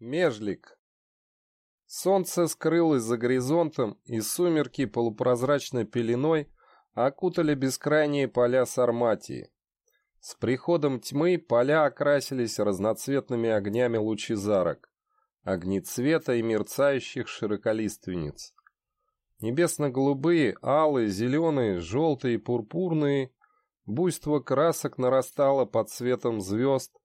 Межлик. Солнце скрылось за горизонтом, и сумерки полупрозрачной пеленой окутали бескрайние поля Сарматии. С приходом тьмы поля окрасились разноцветными огнями лучезарок, огнецвета и мерцающих широколиственниц. Небесно-голубые, алые, зеленые, желтые пурпурные, буйство красок нарастало под светом звезд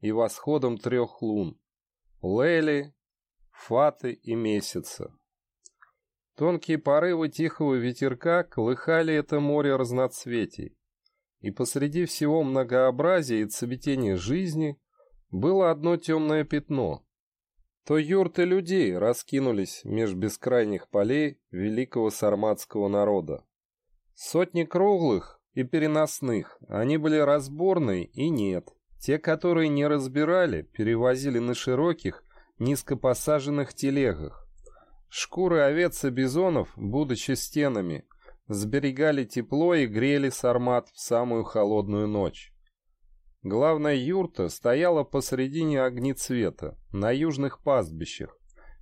и восходом трех лун. Лели, Фаты и Месяца. Тонкие порывы тихого ветерка колыхали это море разноцветий. И посреди всего многообразия и цветения жизни было одно темное пятно. То юрты людей раскинулись меж бескрайних полей великого сарматского народа. Сотни круглых и переносных, они были разборные и нет. Те, которые не разбирали, перевозили на широких, низкопосаженных телегах. Шкуры овец и бизонов, будучи стенами, сберегали тепло и грели сармат в самую холодную ночь. Главная юрта стояла посредине огнецвета, на южных пастбищах,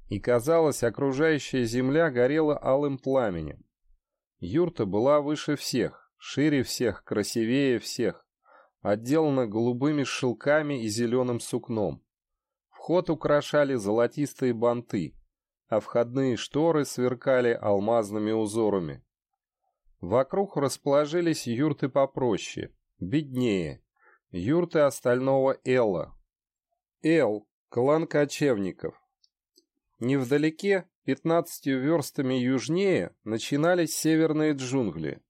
и, казалось, окружающая земля горела алым пламенем. Юрта была выше всех, шире всех, красивее всех отделана голубыми шелками и зеленым сукном. Вход украшали золотистые банты, а входные шторы сверкали алмазными узорами. Вокруг расположились юрты попроще, беднее, юрты остального Элла. Эл — клан кочевников. Невдалеке, пятнадцатью верстами южнее, начинались северные джунгли.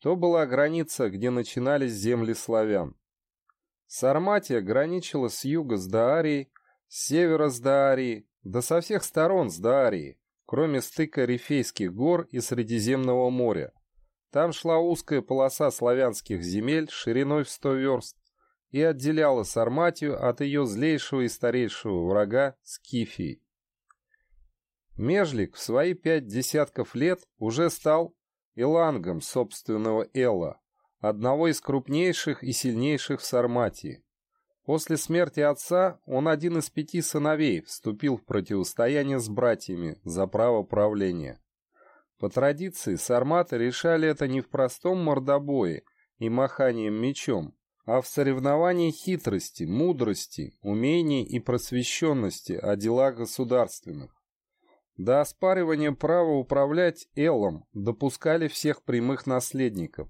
То была граница, где начинались земли славян. Сарматия граничила с юга с Даарией, с севера с Даарией, да со всех сторон с Даарией, кроме стыка Рифейских гор и Средиземного моря. Там шла узкая полоса славянских земель шириной в сто верст и отделяла Сарматию от ее злейшего и старейшего врага Скифии. Межлик в свои пять десятков лет уже стал илангом собственного Элла, одного из крупнейших и сильнейших в Сарматии. После смерти отца он один из пяти сыновей вступил в противостояние с братьями за право правления. По традиции сарматы решали это не в простом мордобое и маханием мечом, а в соревновании хитрости, мудрости, умений и просвещенности о делах государственных. До оспаривания права управлять Эллом допускали всех прямых наследников,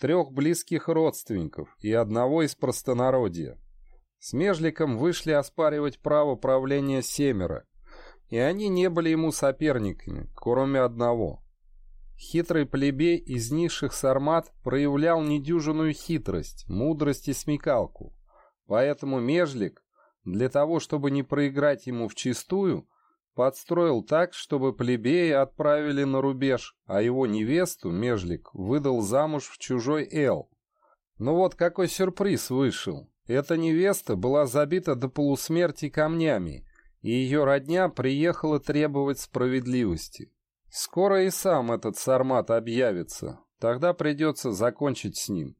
трех близких родственников и одного из простонародья. С Межликом вышли оспаривать право правления семеро, и они не были ему соперниками, кроме одного. Хитрый плебей из низших сармат проявлял недюжинную хитрость, мудрость и смекалку, поэтому Межлик, для того, чтобы не проиграть ему вчистую, подстроил так, чтобы плебеи отправили на рубеж, а его невесту, Межлик, выдал замуж в чужой Эл. Но вот какой сюрприз вышел. Эта невеста была забита до полусмерти камнями, и ее родня приехала требовать справедливости. Скоро и сам этот сармат объявится, тогда придется закончить с ним.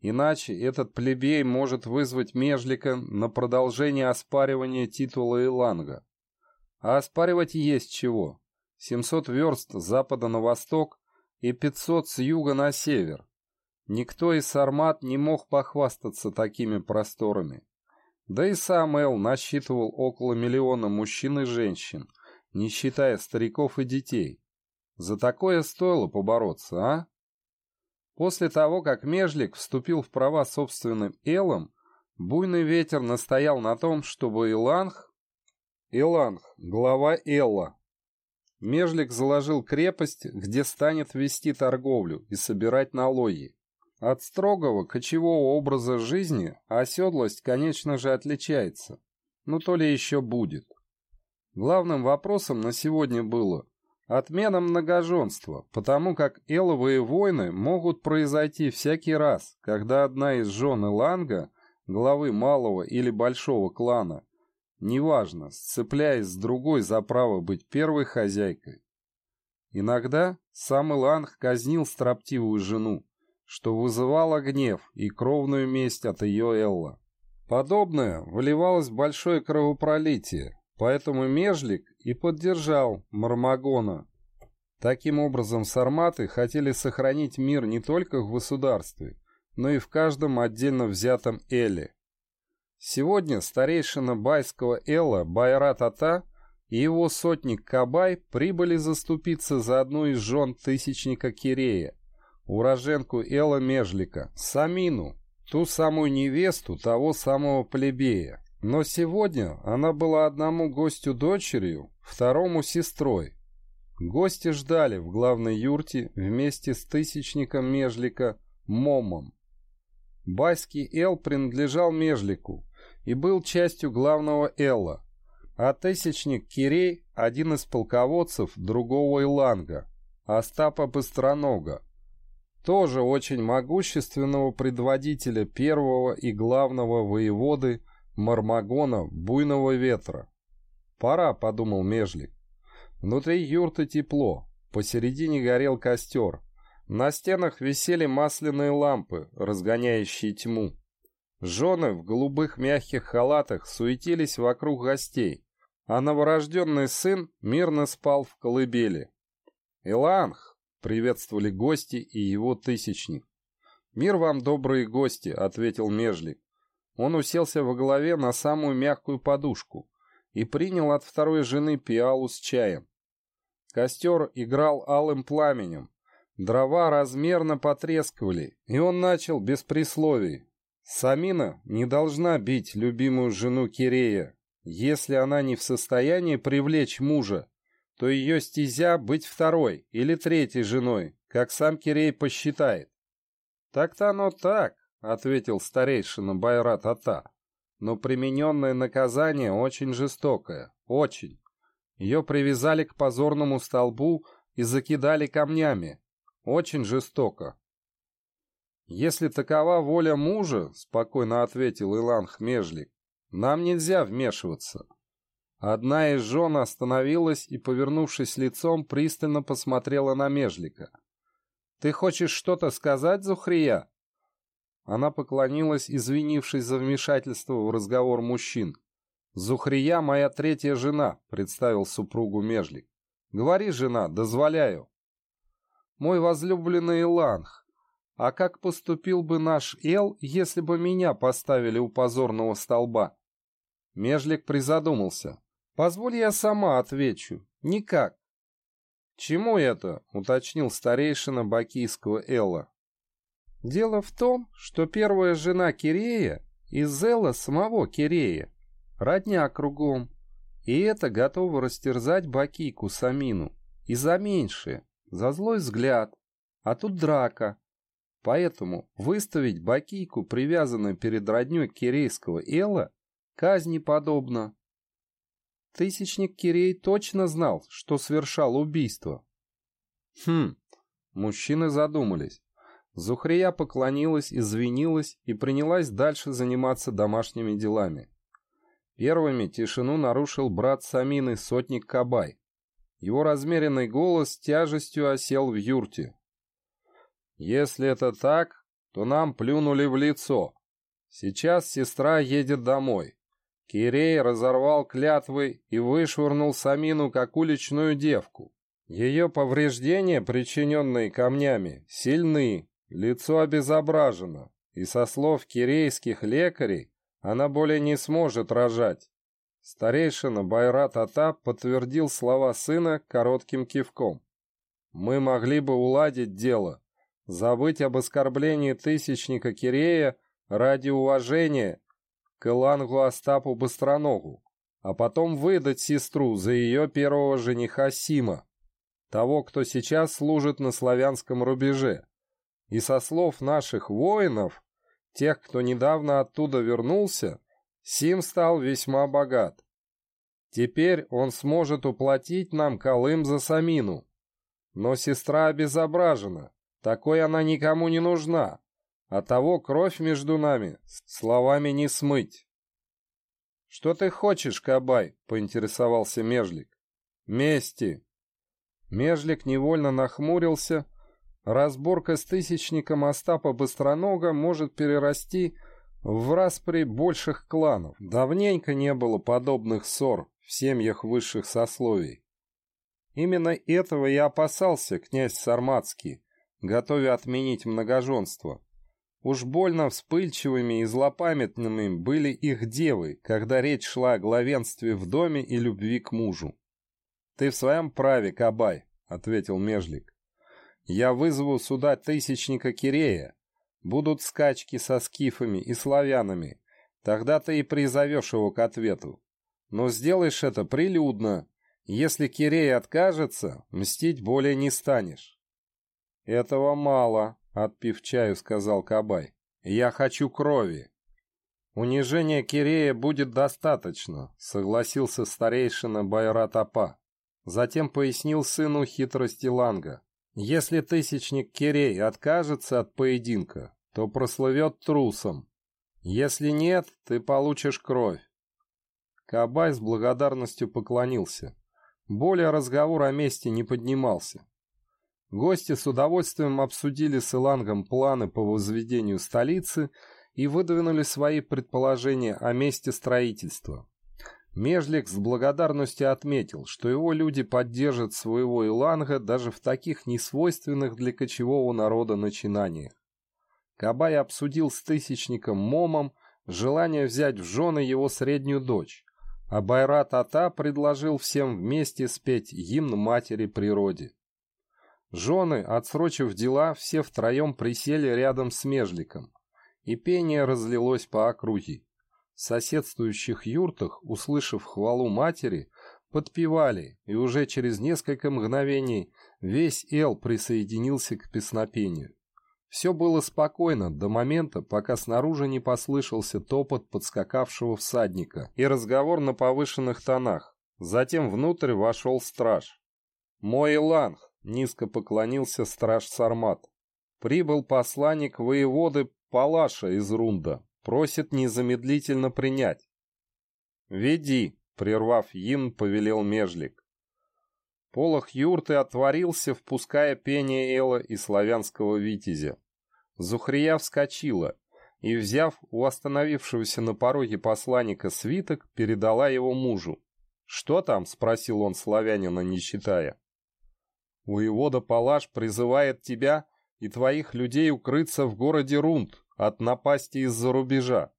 Иначе этот плебей может вызвать Межлика на продолжение оспаривания титула Иланга. А оспаривать есть чего. 700 верст с запада на восток и 500 с юга на север. Никто из сармат не мог похвастаться такими просторами. Да и сам Эл насчитывал около миллиона мужчин и женщин, не считая стариков и детей. За такое стоило побороться, а? После того, как Межлик вступил в права собственным Элом, буйный ветер настоял на том, чтобы Иланг Иланг, глава Элла. Межлик заложил крепость, где станет вести торговлю и собирать налоги. От строгого кочевого образа жизни оседлость, конечно же, отличается. Но то ли еще будет. Главным вопросом на сегодня было отмена многоженства, потому как эловые войны могут произойти всякий раз, когда одна из жен Иланга, главы малого или большого клана, неважно, сцепляясь с другой за право быть первой хозяйкой. Иногда сам Иланг казнил строптивую жену, что вызывало гнев и кровную месть от ее Элла. Подобное выливалось в большое кровопролитие, Поэтому Межлик и поддержал Мармагона. Таким образом, сарматы хотели сохранить мир не только в государстве, но и в каждом отдельно взятом эле. Сегодня старейшина байского эла Байрат Ата и его сотник Кабай прибыли заступиться за одну из жен тысячника Кирея, уроженку Эла Межлика, Самину, ту самую невесту того самого плебея. Но сегодня она была одному гостю дочерью, второму сестрой. Гости ждали в главной юрте вместе с тысячником Межлика Момом. Байский Эл принадлежал Межлику и был частью главного Элла, а тысячник Кирей – один из полководцев другого Иланга, Остапа Быстронога, тоже очень могущественного предводителя первого и главного воеводы – Мармагона буйного ветра. «Пора», — подумал Межлик. Внутри юрты тепло, посередине горел костер. На стенах висели масляные лампы, разгоняющие тьму. Жены в голубых мягких халатах суетились вокруг гостей, а новорожденный сын мирно спал в колыбели. «Иланх!» — приветствовали гости и его тысячник. «Мир вам, добрые гости!» — ответил Межлик. Он уселся во главе на самую мягкую подушку и принял от второй жены пиалу с чаем. Костер играл алым пламенем, дрова размерно потрескивали, и он начал без присловий. Самина не должна бить любимую жену Кирея. Если она не в состоянии привлечь мужа, то ее стезя быть второй или третьей женой, как сам Кирей посчитает. Так-то оно так, ответил старейшина Байрат Ата. Но примененное наказание очень жестокое. Очень. Ее привязали к позорному столбу и закидали камнями. Очень жестоко. «Если такова воля мужа, — спокойно ответил Илан Хмежлик, — нам нельзя вмешиваться». Одна из жен остановилась и, повернувшись лицом, пристально посмотрела на Межлика. «Ты хочешь что-то сказать, Зухрия?» Она поклонилась, извинившись за вмешательство в разговор мужчин. «Зухрия моя третья жена», — представил супругу Межлик. «Говори, жена, дозволяю». «Мой возлюбленный Иланх, а как поступил бы наш Эл, если бы меня поставили у позорного столба?» Межлик призадумался. «Позволь я сама отвечу. Никак». «Чему это?» — уточнил старейшина бакийского Элла. Дело в том, что первая жена Кирея из Зела самого Кирея, родня кругом, и это готово растерзать Бакийку Самину, и за меньшее, за злой взгляд, а тут драка. Поэтому выставить Бакийку, привязанную перед родней кирейского Эла, казни подобно. Тысячник Кирей точно знал, что совершал убийство. Хм, мужчины задумались. Зухрия поклонилась, извинилась и принялась дальше заниматься домашними делами. Первыми тишину нарушил брат Самины, сотник Кабай. Его размеренный голос тяжестью осел в юрте. «Если это так, то нам плюнули в лицо. Сейчас сестра едет домой. Кирей разорвал клятвы и вышвырнул Самину как уличную девку. Ее повреждения, причиненные камнями, сильны, Лицо обезображено, и со слов кирейских лекарей она более не сможет рожать. Старейшина Байрат Ата подтвердил слова сына коротким кивком. «Мы могли бы уладить дело, забыть об оскорблении тысячника Кирея ради уважения к Илангу Остапу Быстроногу, а потом выдать сестру за ее первого жениха Сима, того, кто сейчас служит на славянском рубеже. И со слов наших воинов, тех, кто недавно оттуда вернулся, Сим стал весьма богат. Теперь он сможет уплатить нам Колым за Самину. Но сестра обезображена, такой она никому не нужна, а того кровь между нами словами не смыть. «Что ты хочешь, Кабай?» — поинтересовался Межлик. «Мести». Межлик невольно нахмурился, Разборка с тысячником Остапа Быстронога может перерасти в распри больших кланов. Давненько не было подобных ссор в семьях высших сословий. Именно этого и опасался князь Сарматский, готовя отменить многоженство. Уж больно вспыльчивыми и злопамятными были их девы, когда речь шла о главенстве в доме и любви к мужу. «Ты в своем праве, Кабай», — ответил Межлик. «Я вызову сюда тысячника Кирея. Будут скачки со скифами и славянами. Тогда ты и призовешь его к ответу. Но сделаешь это прилюдно. Если Кирей откажется, мстить более не станешь». «Этого мало», Отпив чаю, сказал Кабай. «Я хочу крови». «Унижения Кирея будет достаточно», — согласился старейшина Байратапа. Затем пояснил сыну хитрости Ланга. «Если тысячник Кирей откажется от поединка, то прослывет трусом. Если нет, ты получишь кровь». Кабай с благодарностью поклонился. Более разговор о мести не поднимался. Гости с удовольствием обсудили с Илангом планы по возведению столицы и выдвинули свои предположения о месте строительства. Межлик с благодарностью отметил, что его люди поддержат своего Иланга даже в таких несвойственных для кочевого народа начинаниях. Кабай обсудил с тысячником Момом желание взять в жены его среднюю дочь, а Байрат Ата предложил всем вместе спеть гимн матери природе. Жены, отсрочив дела, все втроем присели рядом с Межликом, и пение разлилось по округе. В соседствующих юртах, услышав хвалу матери, подпевали, и уже через несколько мгновений весь Эл присоединился к песнопению. Все было спокойно до момента, пока снаружи не послышался топот подскакавшего всадника и разговор на повышенных тонах. Затем внутрь вошел страж. «Мой Ланг, Низко поклонился страж Сармат. Прибыл посланник воеводы Палаша из Рунда. Просит незамедлительно принять. «Веди», — прервав Ин, повелел Межлик. Полох юрты отворился, впуская пение Эла и славянского витязя. Зухрия вскочила и, взяв у остановившегося на пороге посланника свиток, передала его мужу. «Что там?» — спросил он славянина, не читая. Воевода Палаш призывает тебя и твоих людей укрыться в городе Рунд от напасти из-за рубежа.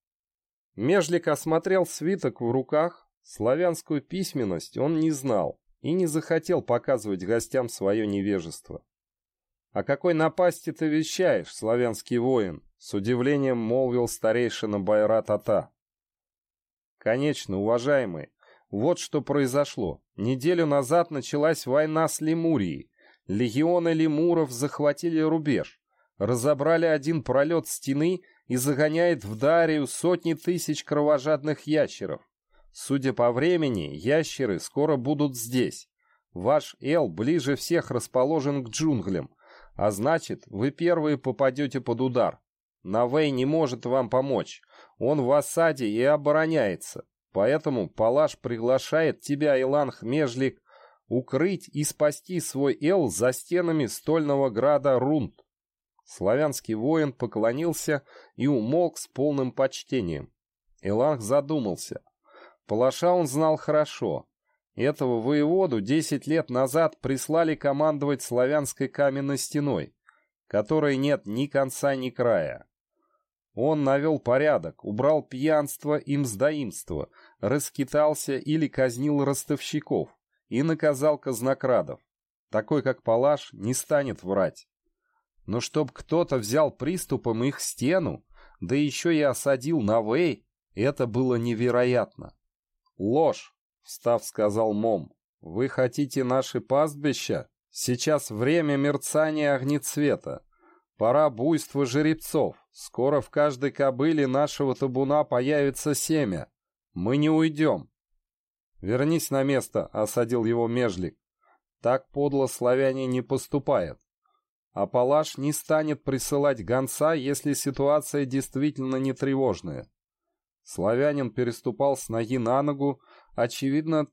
Межлик осмотрел свиток в руках, славянскую письменность он не знал и не захотел показывать гостям свое невежество. «О какой напасти ты вещаешь, славянский воин?» — с удивлением молвил старейшина Байрат-Ата. «Конечно, уважаемые, вот что произошло. Неделю назад началась война с Лемурией, Легионы лемуров захватили рубеж, разобрали один пролет стены и загоняет в Дарию сотни тысяч кровожадных ящеров. Судя по времени, ящеры скоро будут здесь. Ваш Эл ближе всех расположен к джунглям, а значит, вы первые попадете под удар. Навей не может вам помочь. Он в осаде и обороняется. Поэтому Палаш приглашает тебя, Иланх Межлик, укрыть и спасти свой эл за стенами стольного града Рунд. Славянский воин поклонился и умолк с полным почтением. Эланг задумался. Палаша он знал хорошо. Этого воеводу десять лет назад прислали командовать славянской каменной стеной, которой нет ни конца, ни края. Он навел порядок, убрал пьянство и мздоимство, раскитался или казнил ростовщиков, и наказал казнокрадов. Такой, как Палаш, не станет врать. Но чтоб кто-то взял приступом их стену, да еще и осадил Навей, это было невероятно. «Ложь!» — встав, сказал Мом. «Вы хотите наши пастбища? Сейчас время мерцания огнецвета. Пора буйства жеребцов. Скоро в каждой кобыле нашего табуна появится семя. Мы не уйдем. «Вернись на место», — осадил его Межлик. «Так подло славяне не поступает. А Палаш не станет присылать гонца, если ситуация действительно не тревожная». Славянин переступал с ноги на ногу, очевидно,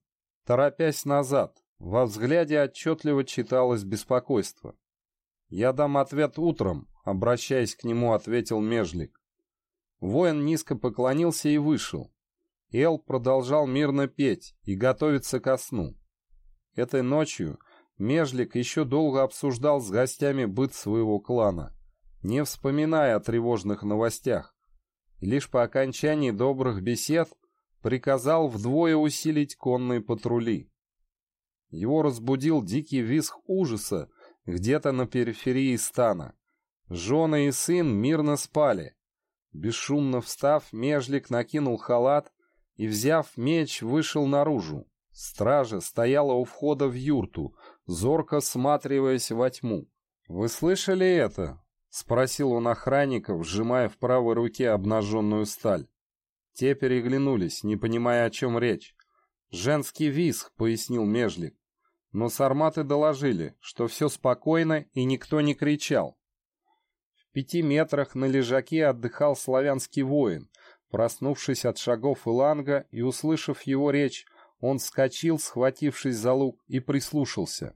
торопясь назад. Во взгляде отчетливо читалось беспокойство. «Я дам ответ утром», — обращаясь к нему, ответил Межлик. Воин низко поклонился и вышел. Эл продолжал мирно петь и готовиться ко сну. Этой ночью Межлик еще долго обсуждал с гостями быт своего клана, не вспоминая о тревожных новостях. И лишь по окончании добрых бесед приказал вдвое усилить конные патрули. Его разбудил дикий визг ужаса где-то на периферии стана. Жены и сын мирно спали. Бесшумно встав, Межлик накинул халат и, взяв меч, вышел наружу. Стража стояла у входа в юрту, зорко всматриваясь во тьму. «Вы слышали это?» — спросил он охранников, сжимая в правой руке обнаженную сталь. Те переглянулись, не понимая, о чем речь. «Женский визг», — пояснил Межлик. Но сарматы доложили, что все спокойно и никто не кричал. В пяти метрах на лежаке отдыхал славянский воин. Проснувшись от шагов Иланга и услышав его речь, он вскочил, схватившись за лук, и прислушался.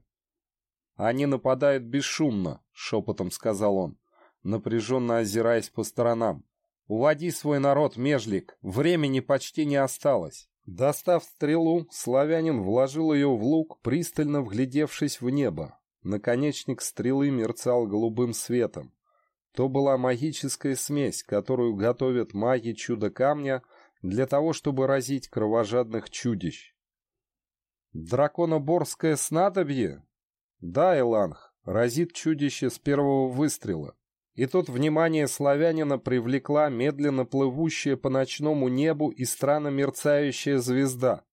«Они нападают бесшумно», — шепотом сказал он, напряженно озираясь по сторонам. «Уводи свой народ, межлик, времени почти не осталось». Достав стрелу, славянин вложил ее в лук, пристально вглядевшись в небо. Наконечник стрелы мерцал голубым светом. То была магическая смесь, которую готовят маги чудо-камня для того, чтобы разить кровожадных чудищ. Драконоборское снадобье? Да, Эланг, разит чудище с первого выстрела. И тут внимание славянина привлекла медленно плывущая по ночному небу и странно мерцающая звезда.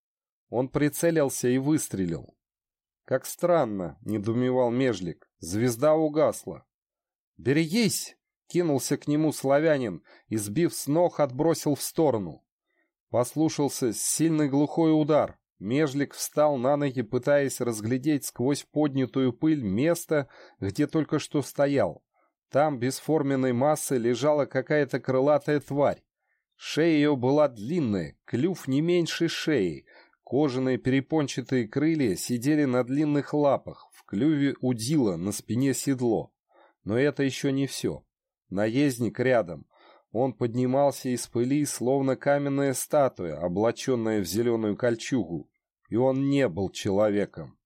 Он прицелился и выстрелил. «Как странно!» — недумевал Межлик. Звезда угасла. «Берегись!» — кинулся к нему славянин и, сбив с ног, отбросил в сторону. Послушался сильный глухой удар. Межлик встал на ноги, пытаясь разглядеть сквозь поднятую пыль место, где только что стоял. Там бесформенной массой лежала какая-то крылатая тварь. Шея ее была длинная, клюв не меньше шеи. Кожаные перепончатые крылья сидели на длинных лапах, в клюве удила, на спине седло. Но это еще не все. Наездник рядом. Он поднимался из пыли, словно каменная статуя, облаченная в зеленую кольчугу. И он не был человеком.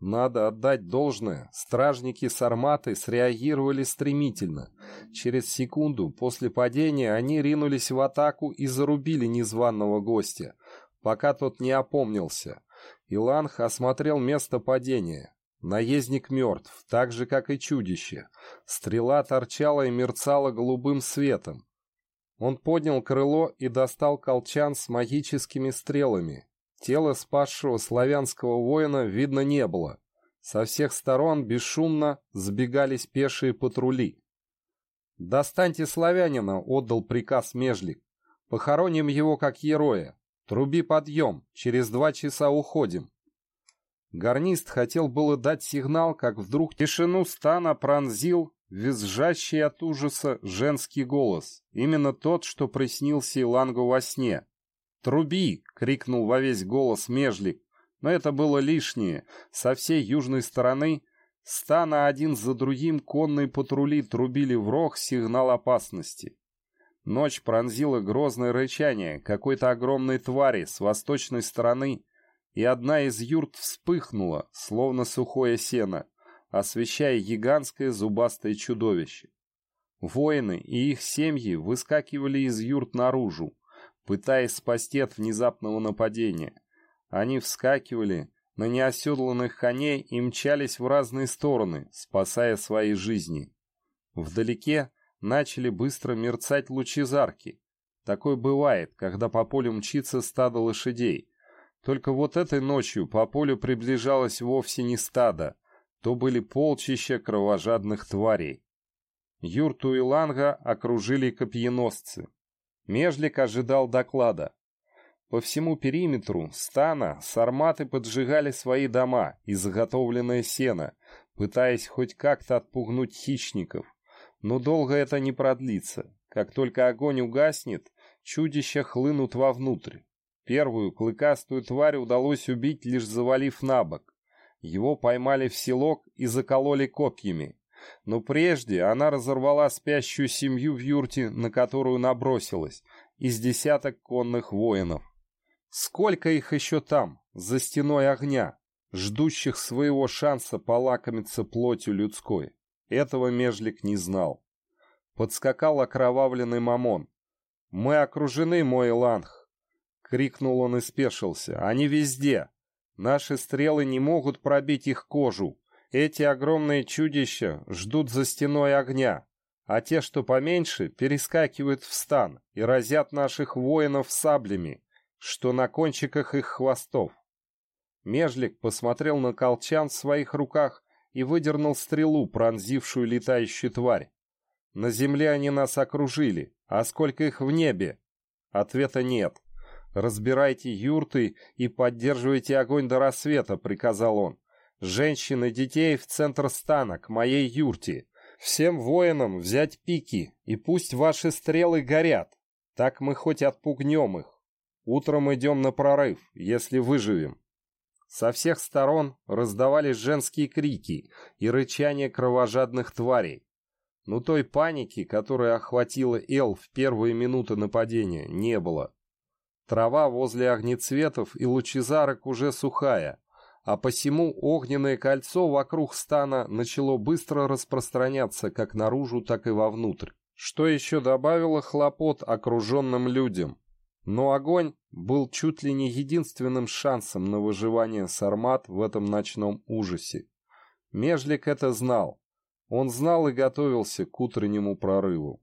Надо отдать должное, стражники Сарматы среагировали стремительно. Через секунду после падения они ринулись в атаку и зарубили незваного гостя, пока тот не опомнился. Иланх осмотрел место падения. Наездник мертв, так же, как и чудище. Стрела торчала и мерцала голубым светом. Он поднял крыло и достал колчан с магическими стрелами, Тела спасшего славянского воина видно не было. Со всех сторон бесшумно сбегались пешие патрули. «Достаньте славянина», — отдал приказ Межлик. «Похороним его как героя. Труби подъем, через два часа уходим». Гарнист хотел было дать сигнал, как вдруг тишину стана пронзил визжащий от ужаса женский голос. Именно тот, что приснился Илангу во сне. «Труби!» — крикнул во весь голос Межлик. Но это было лишнее. Со всей южной стороны стана один за другим конные патрули трубили в рог сигнал опасности. Ночь пронзила грозное рычание какой-то огромной твари с восточной стороны, и одна из юрт вспыхнула, словно сухое сено, освещая гигантское зубастое чудовище. Воины и их семьи выскакивали из юрт наружу, пытаясь спасти от внезапного нападения. Они вскакивали на неоседланных коней и мчались в разные стороны, спасая свои жизни. Вдалеке начали быстро мерцать лучезарки. Такое бывает, когда по полю мчится стадо лошадей. Только вот этой ночью по полю приближалось вовсе не стадо, то были полчища кровожадных тварей. Юрту и Ланга окружили копьеносцы. Межлик ожидал доклада. По всему периметру стана сарматы поджигали свои дома и заготовленное сено, пытаясь хоть как-то отпугнуть хищников. Но долго это не продлится. Как только огонь угаснет, чудища хлынут вовнутрь. Первую клыкастую тварь удалось убить, лишь завалив на бок. Его поймали в селок и закололи копьями. Но прежде она разорвала спящую семью в юрте, на которую набросилась, из десяток конных воинов. Сколько их еще там, за стеной огня, ждущих своего шанса полакомиться плотью людской? Этого Межлик не знал. Подскакал окровавленный мамон. «Мы окружены, мой ланг!» — крикнул он и спешился. «Они везде! Наши стрелы не могут пробить их кожу. Эти огромные чудища ждут за стеной огня, а те, что поменьше, перескакивают в стан и разят наших воинов саблями, что на кончиках их хвостов. Межлик посмотрел на колчан в своих руках и выдернул стрелу, пронзившую летающую тварь. На земле они нас окружили, а сколько их в небе? Ответа нет. «Разбирайте юрты и поддерживайте огонь до рассвета», — приказал он. «Женщин и детей в центр стана, к моей юрте. Всем воинам взять пики, и пусть ваши стрелы горят. Так мы хоть отпугнем их. Утром идем на прорыв, если выживем». Со всех сторон раздавались женские крики и рычание кровожадных тварей. Но той паники, которая охватила Эл в первые минуты нападения, не было. Трава возле огнецветов и лучезарок уже сухая, а посему огненное кольцо вокруг стана начало быстро распространяться как наружу, так и вовнутрь, что еще добавило хлопот окруженным людям. Но огонь был чуть ли не единственным шансом на выживание Сармат в этом ночном ужасе. Межлик это знал. Он знал и готовился к утреннему прорыву.